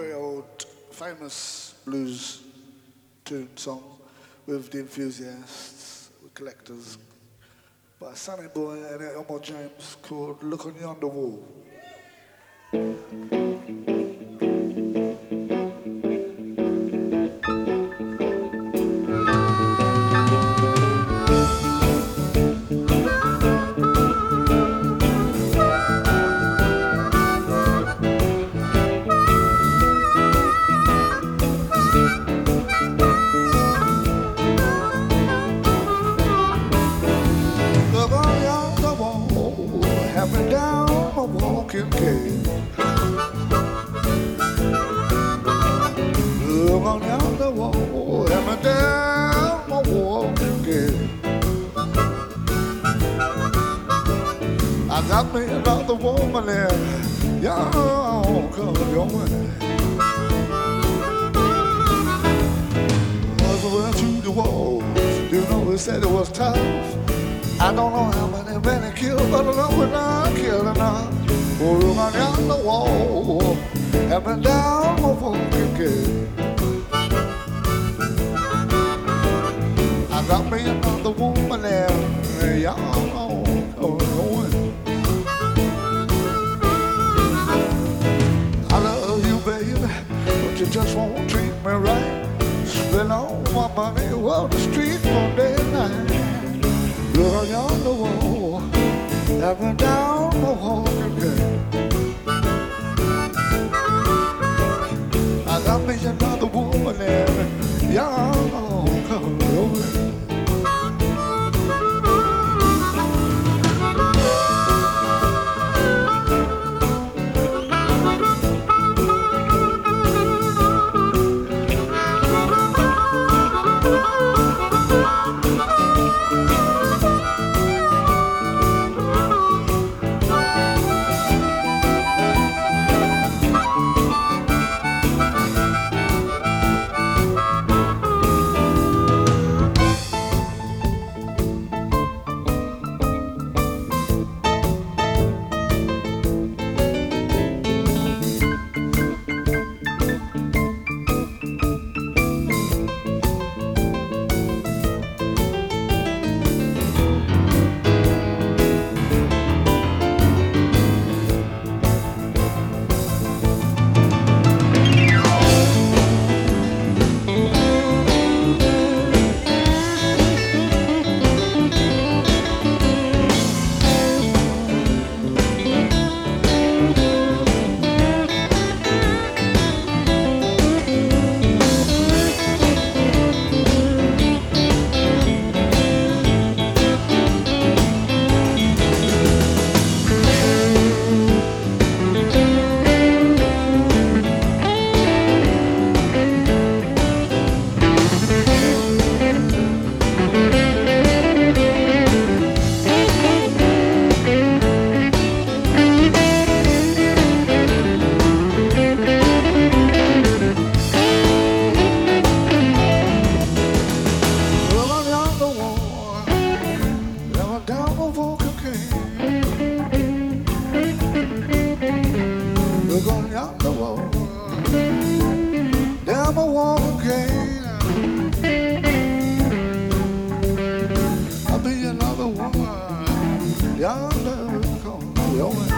very old, famous blues tune song with the enthusiasts, the collectors, by Sonny Boy and Elmore James called Look on Yonder Wall. Down a walking cane. Look on yonder wall, have me down a walking cane. I got me another woman there, y'all come your way. Was went to the wall, you know he said it was tough. I don't know how many men he killed, but I know we're not killing enough. Oh, on down the wall, have been down my fucking kid. I got me another woman there, y'all know. I love you, baby, but you just won't treat me right. Spend all my money on the street for day been down the walking your way.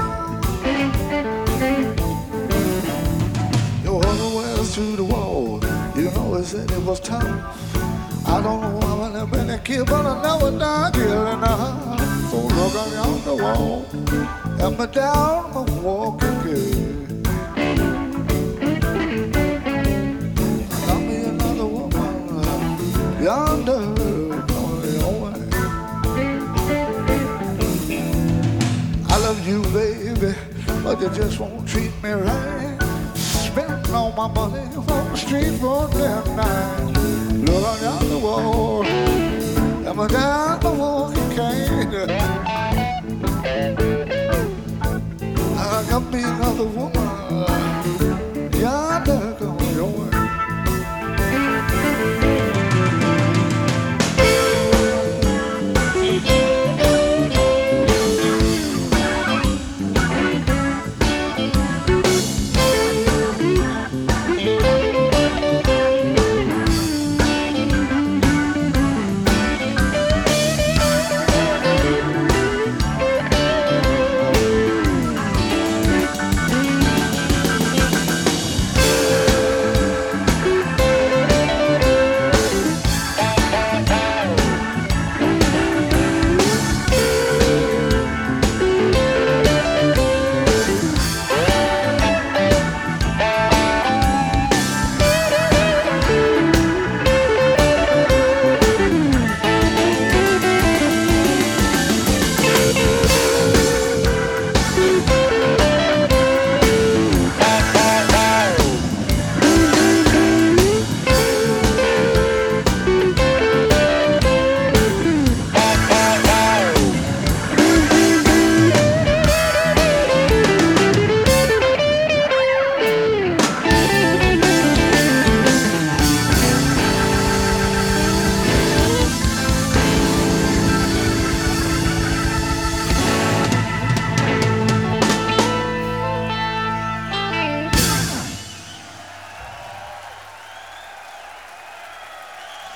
Your other ways to the wall, you know it said it was tough. I don't know how many been a kid, but I never died killing her. So look on the wall, and me down my walking kid. Got me another woman yonder but you just won't treat me right. Spend all my money on the street for that night. Look down the wall, I'm a down the walking cane. I got me another woman